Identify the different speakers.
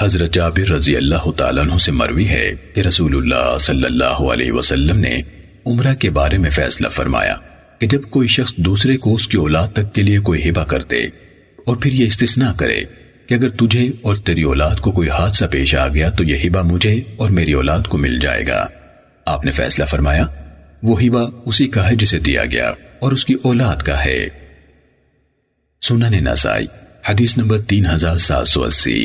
Speaker 1: حضرت جابر رضی اللہ تعالیٰ عنہ سے مروی ہے کہ رسول اللہ صلی اللہ علیہ وسلم نے عمرہ کے بارے میں فیصلہ فرمایا کہ جب کوئی شخص دوسرے کو اس کی اولاد تک کے لیے کوئی ہبہ کر دے اور پھر یہ استثناء کرے کہ اگر تجھے اور تیری اولاد کو کوئی حادثہ پیش آ گیا تو یہ ہبہ مجھے اور میری اولاد کو مل جائے گا۔ آپ نے فیصلہ فرمایا، وہ ہبہ اسی کا ہے جسے دیا گیا اور اس کی اولاد کا ہے۔ سنن نسائی، حدیث نمبر تین ہزار سات سو اسی۔